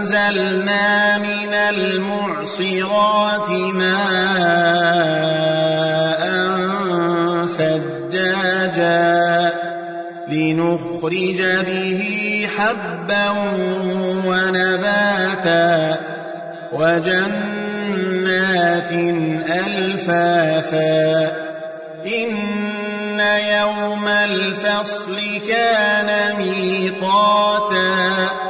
وأنزلنا من المعصرات ماء فجاجا لنخرج به حبا ونباتا وجنات ألفافا. إن يوم الفصل كان ميقاتا.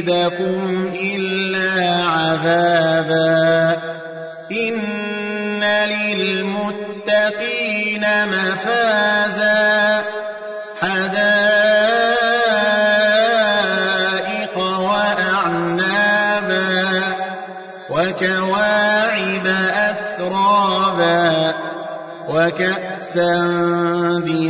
نزيدكم إلا عذابا إن للمتقين مفازا حدائق وأعنابا وكواعب أترابا وكأسا دهاقا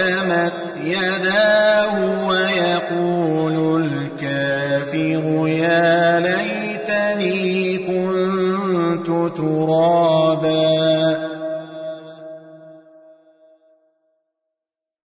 قدمت يداه ويقول الكافر يا ليتني كنت ترابا.